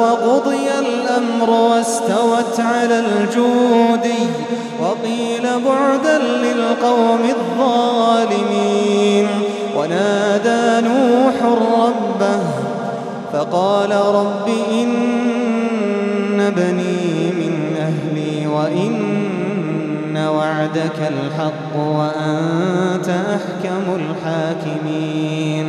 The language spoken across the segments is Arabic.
وقضي الأمر واستوت على الجودي وقيل بعدا للقوم الظالمين. ونادى نوح ربه فقال رب إن ابني من أهلي وإن وعدك الحق وأنت أحكم الحاكمين.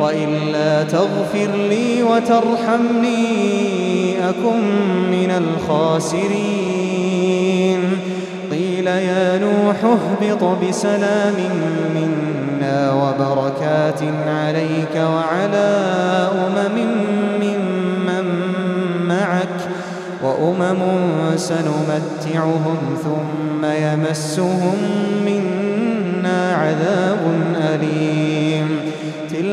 وإلا تغفر لي وترحمني أكن من الخاسرين. قيل يا نوح اهبط بسلام منا وبركات عليك وعلى أمم ممن معك وأمم سنمتعهم ثم يمسهم منا عذاب أليم.